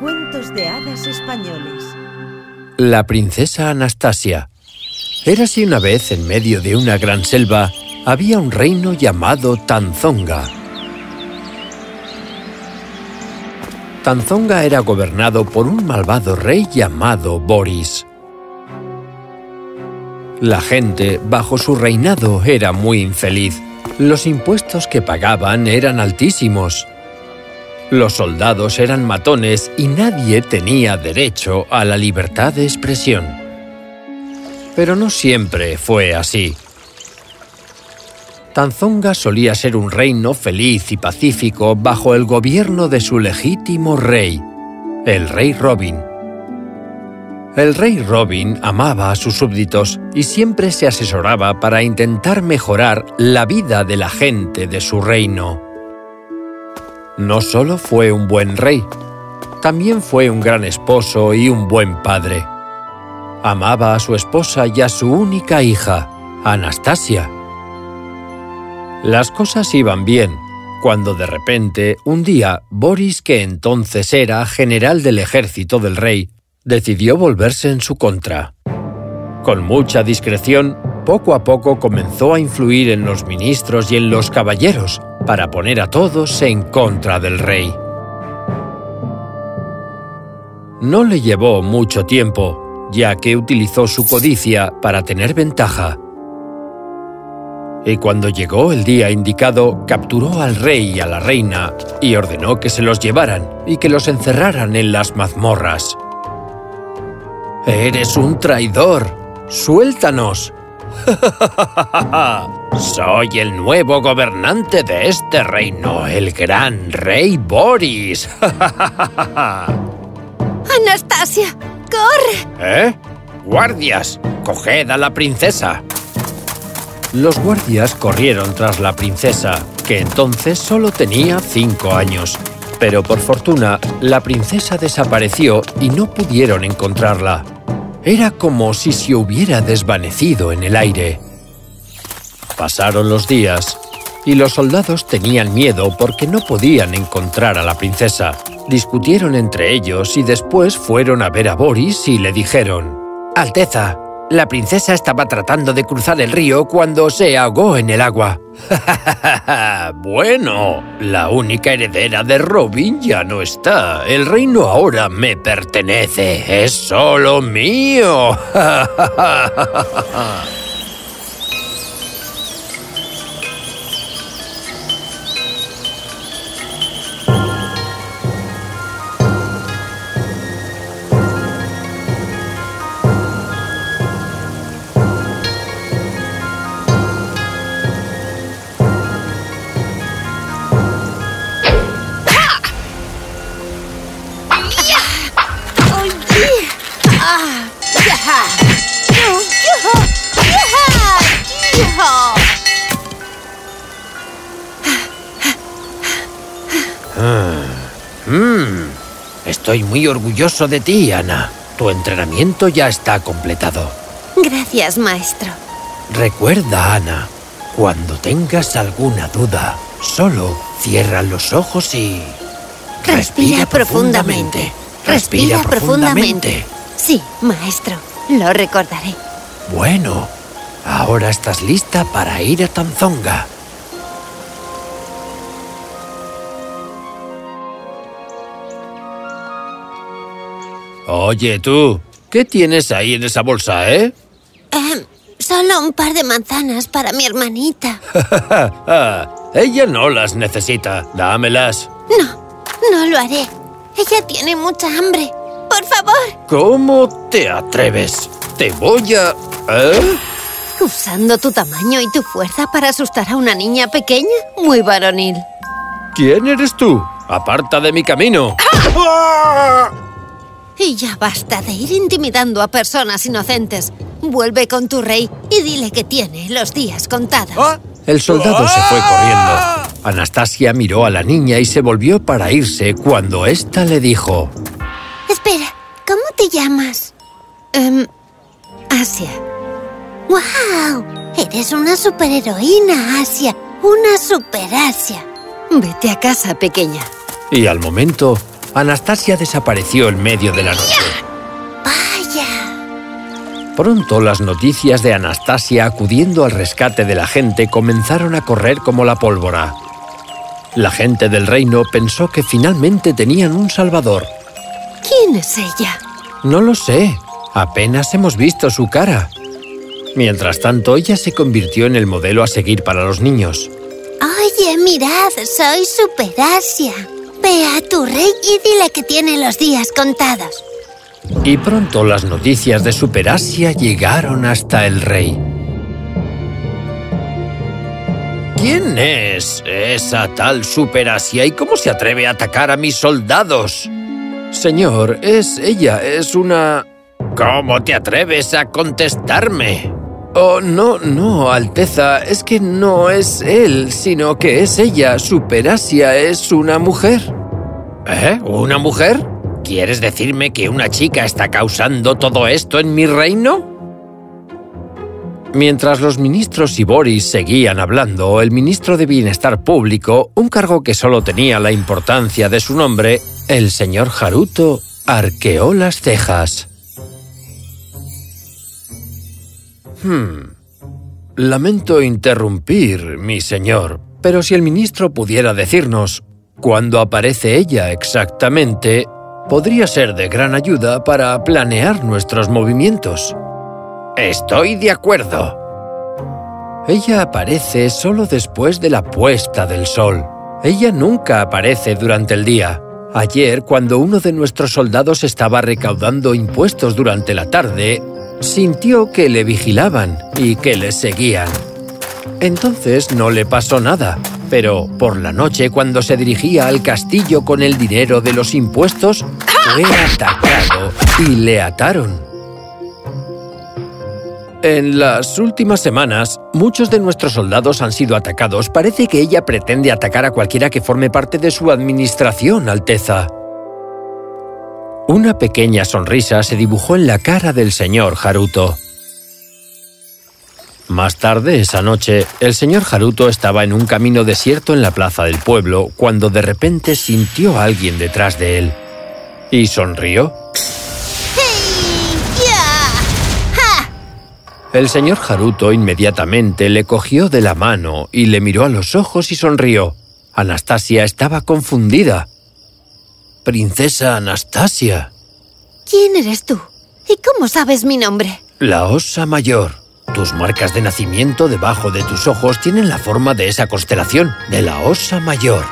Cuentos de hadas españoles. La princesa Anastasia. Érase una vez en medio de una gran selva, había un reino llamado Tanzonga. Tanzonga era gobernado por un malvado rey llamado Boris. La gente, bajo su reinado, era muy infeliz. Los impuestos que pagaban eran altísimos. Los soldados eran matones y nadie tenía derecho a la libertad de expresión. Pero no siempre fue así. Tanzonga solía ser un reino feliz y pacífico bajo el gobierno de su legítimo rey, el rey Robin. El rey Robin amaba a sus súbditos y siempre se asesoraba para intentar mejorar la vida de la gente de su reino. No solo fue un buen rey, también fue un gran esposo y un buen padre. Amaba a su esposa y a su única hija, Anastasia. Las cosas iban bien, cuando de repente, un día, Boris, que entonces era general del ejército del rey, decidió volverse en su contra. Con mucha discreción, poco a poco comenzó a influir en los ministros y en los caballeros para poner a todos en contra del rey. No le llevó mucho tiempo, ya que utilizó su codicia para tener ventaja. Y cuando llegó el día indicado, capturó al rey y a la reina y ordenó que se los llevaran y que los encerraran en las mazmorras. ¡Eres un traidor! ¡Suéltanos! Soy el nuevo gobernante de este reino, el gran rey Boris. ¡Anastasia! ¡Corre! ¿Eh? ¡Guardias! ¡Coged a la princesa! Los guardias corrieron tras la princesa, que entonces solo tenía cinco años. Pero por fortuna, la princesa desapareció y no pudieron encontrarla. Era como si se hubiera desvanecido en el aire. Pasaron los días y los soldados tenían miedo porque no podían encontrar a la princesa. Discutieron entre ellos y después fueron a ver a Boris y le dijeron «Alteza, la princesa estaba tratando de cruzar el río cuando se ahogó en el agua». bueno, la única heredera de Robin ya no está. El reino ahora me pertenece. Es solo mío. Mm, estoy muy orgulloso de ti, Ana. Tu entrenamiento ya está completado. Gracias, maestro. Recuerda, Ana, cuando tengas alguna duda, solo cierra los ojos y... Respira, profundamente. Respira, profundamente. Sí, maestro. Lo recordaré. Bueno, ahora estás lista para ir a Tanzonga. Oye, tú, ¿qué tienes ahí en esa bolsa, eh? Eh, solo un par de manzanas para mi hermanita. Ella no las necesita. Dámelas. No, no lo haré. Ella tiene mucha hambre. ¡Por favor! ¿Cómo te atreves? Te voy a... ¿Eh? ¿Usando tu tamaño y tu fuerza para asustar a una niña pequeña? Muy varonil. ¿Quién eres tú? Aparta de mi camino. ¡Ah! Y ya basta de ir intimidando a personas inocentes. Vuelve con tu rey y dile que tiene los días contados. ¿Ah? El soldado se fue corriendo. Anastasia miró a la niña y se volvió para irse cuando ésta le dijo... Espera, ¿cómo te llamas? Um, Asia. ¡Wow! Eres una superheroína, Asia. Una super Asia. Vete a casa, pequeña. Y al momento, Anastasia desapareció en medio de la noche. ¡Vaya! Pronto las noticias de Anastasia acudiendo al rescate de la gente comenzaron a correr como la pólvora. La gente del reino pensó que finalmente tenían un salvador. ¿Quién es ella? No lo sé. Apenas hemos visto su cara. Mientras tanto, ella se convirtió en el modelo a seguir para los niños. Oye, mirad, soy Superasia. Ve a tu rey y dile que tiene los días contados. Y pronto las noticias de Superasia llegaron hasta el rey. ¿Quién es esa tal Superasia y cómo se atreve a atacar a mis soldados? Señor, es ella, es una... ¿Cómo te atreves a contestarme? Oh, no, no, Alteza, es que no es él, sino que es ella. Superasia es una mujer. ¿Eh? ¿Una mujer? ¿Quieres decirme que una chica está causando todo esto en mi reino? Mientras los ministros y Boris seguían hablando, el ministro de Bienestar Público, un cargo que solo tenía la importancia de su nombre, el señor Haruto, arqueó las cejas. Hmm. Lamento interrumpir, mi señor, pero si el ministro pudiera decirnos cuándo aparece ella exactamente, podría ser de gran ayuda para planear nuestros movimientos. Estoy de acuerdo. Ella aparece solo después de la puesta del sol. Ella nunca aparece durante el día. Ayer, cuando uno de nuestros soldados estaba recaudando impuestos durante la tarde, sintió que le vigilaban y que le seguían. Entonces no le pasó nada, pero por la noche cuando se dirigía al castillo con el dinero de los impuestos, fue atacado y le ataron. En las últimas semanas, muchos de nuestros soldados han sido atacados. Parece que ella pretende atacar a cualquiera que forme parte de su administración, Alteza. Una pequeña sonrisa se dibujó en la cara del señor Haruto. Más tarde esa noche, el señor Haruto estaba en un camino desierto en la plaza del pueblo cuando de repente sintió a alguien detrás de él. Y sonrió. El señor Haruto inmediatamente le cogió de la mano y le miró a los ojos y sonrió. Anastasia estaba confundida. Princesa Anastasia, ¿Quién eres tú? ¿Y cómo sabes mi nombre? la osa mayor. Tus marcas de nacimiento debajo de tus ojos tienen la forma de esa constelación, de la osa mayor.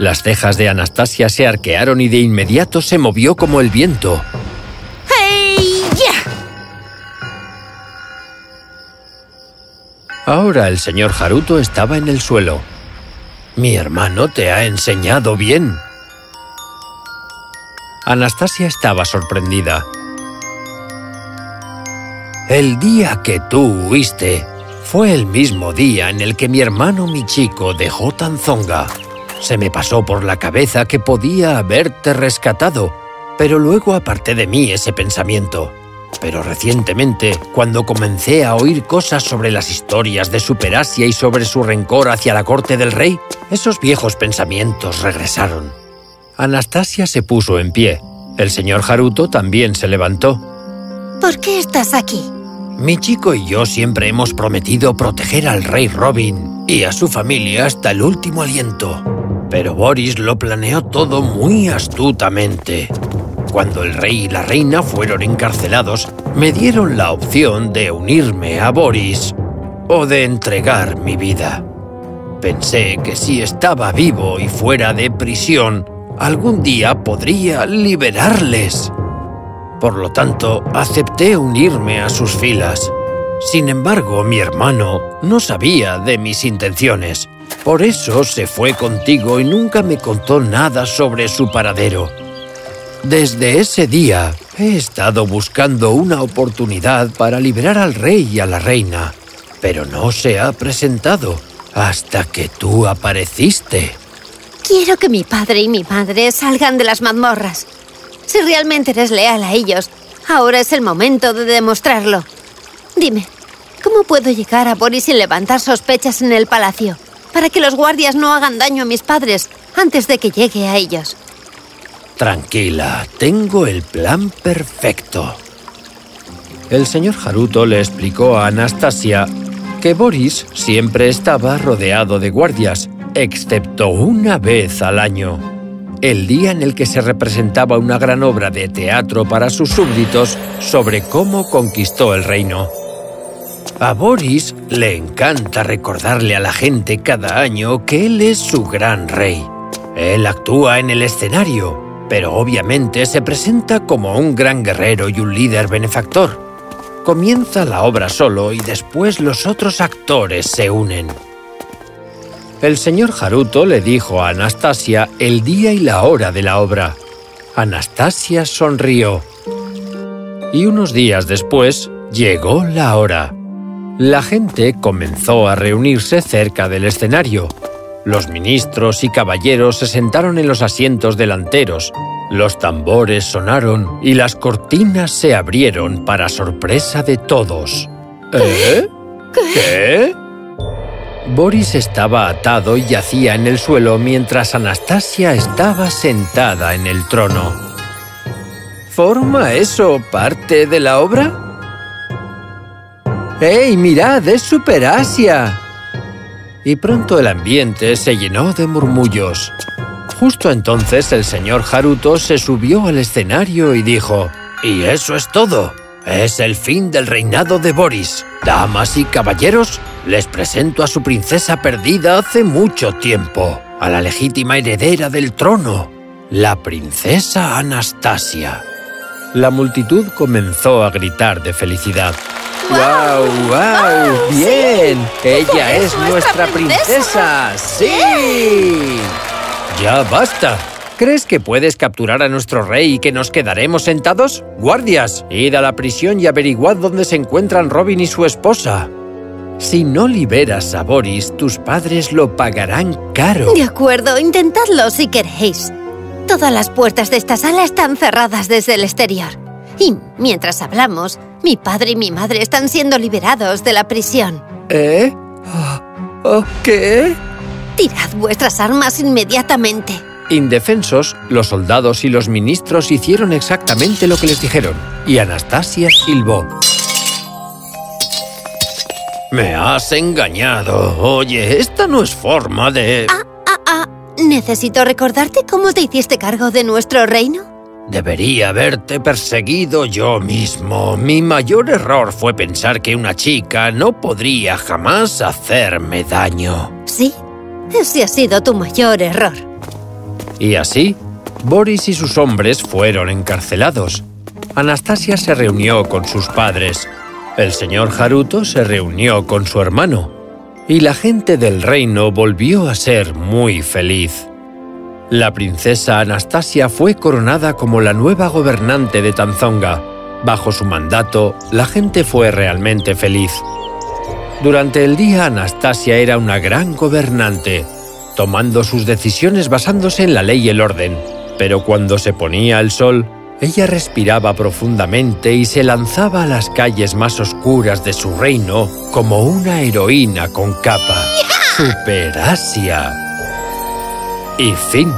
Las cejas de Anastasia se arquearon y de inmediato se movió como el viento. ¡Hey! ¡Ya! Ahora el señor Haruto estaba en el suelo. Mi hermano te ha enseñado bien. Anastasia estaba sorprendida. El día que tú huiste fue el mismo día en el que mi hermano Michiko dejó Tanzonga. Se me pasó por la cabeza que podía haberte rescatado, pero luego aparté de mí ese pensamiento. Pero recientemente, cuando comencé a oír cosas sobre las historias de Superasia y sobre su rencor hacia la corte del rey, esos viejos pensamientos regresaron. Anastasia se puso en pie. El señor Haruto también se levantó. ¿Por qué estás aquí? Mi chico y yo siempre hemos prometido proteger al rey Robin y a su familia hasta el último aliento. Pero Boris lo planeó todo muy astutamente. Cuando el rey y la reina fueron encarcelados, me dieron la opción de unirme a Boris o de entregar mi vida. Pensé que si estaba vivo y fuera de prisión, algún día podría liberarles. Por lo tanto, acepté unirme a sus filas. Sin embargo, mi hermano no sabía de mis intenciones. Por eso se fue contigo y nunca me contó nada sobre su paradero. Desde ese día he estado buscando una oportunidad para liberar al rey y a la reina, pero no se ha presentado hasta que tú apareciste. Quiero que mi padre y mi madre salgan de las mazmorras. Si realmente eres leal a ellos, ahora es el momento de demostrarlo. Dime, ¿cómo puedo llegar a Boris sin levantar sospechas en el palacio? Para que los guardias no hagan daño a mis padres antes de que llegue a ellos. Tranquila, tengo el plan perfecto. El señor Haruto le explicó a Anastasia que Boris siempre estaba rodeado de guardias, excepto una vez al año. El día en el que se representaba una gran obra de teatro para sus súbditos sobre cómo conquistó el reino. A Boris le encanta recordarle a la gente cada año que él es su gran rey. Él actúa en el escenario, pero obviamente se presenta como un gran guerrero y un líder benefactor. Comienza la obra solo y después los otros actores se unen. El señor Haruto le dijo a Anastasia el día y la hora de la obra. Anastasia sonrió. Y unos días después llegó la hora. La gente comenzó a reunirse cerca del escenario. Los ministros y caballeros se sentaron en los asientos delanteros los tambores sonaron y las cortinas se abrieron para sorpresa de todos. ¿Eh? ¿Qué? Boris estaba atado y yacía en el suelo mientras Anastasia estaba sentada en el trono. ¿Forma eso parte de la obra? ¡Ey, mirad! ¡Es Super Asia! Y pronto el ambiente se llenó de murmullos. Justo entonces el señor Haruto se subió al escenario y dijo «Y eso es todo. Es el fin del reinado de Boris. Damas y caballeros, les presento a su princesa perdida hace mucho tiempo, a la legítima heredera del trono, la princesa Anastasia». La multitud comenzó a gritar de felicidad. ¡Wow! ¡Wow! ¡Bien! ¡Ella es nuestra princesa! ¡Sí! ¡Ya basta! ¿Crees que puedes capturar a nuestro rey y que nos quedaremos sentados? ¡Guardias! Id a la prisión y averiguad dónde se encuentran Robin y su esposa. Si no liberas a Boris, tus padres lo pagarán caro. De acuerdo, intentadlo si queréis. Todas las puertas de esta sala están cerradas desde el exterior. Y mientras hablamos, mi padre y mi madre están siendo liberados de la prisión. ¿Eh? ¿Oh, ¿Qué? Tirad vuestras armas inmediatamente. Indefensos, los soldados y los ministros hicieron exactamente lo que les dijeron, y Anastasia silbó. ¡Me has engañado! Oye, esta no es forma de... Ah, ah, ah. ¿Necesito recordarte cómo te hiciste cargo de nuestro reino? Debería haberte perseguido yo mismo. Mi mayor error fue pensar que una chica no podría jamás hacerme daño. Sí, ese ha sido tu mayor error. Y así, Boris y sus hombres fueron encarcelados. Anastasia se reunió con sus padres. El señor Haruto se reunió con su hermano. Y la gente del reino volvió a ser muy feliz. La princesa Anastasia fue coronada como la nueva gobernante de Tanzonga. Bajo su mandato, la gente fue realmente feliz. Durante el día Anastasia era una gran gobernante, tomando sus decisiones basándose en la ley y el orden. Pero cuando se ponía el sol, ella respiraba profundamente y se lanzaba a las calles más oscuras de su reino como una heroína con capa. ¡Super Asia! Y fin.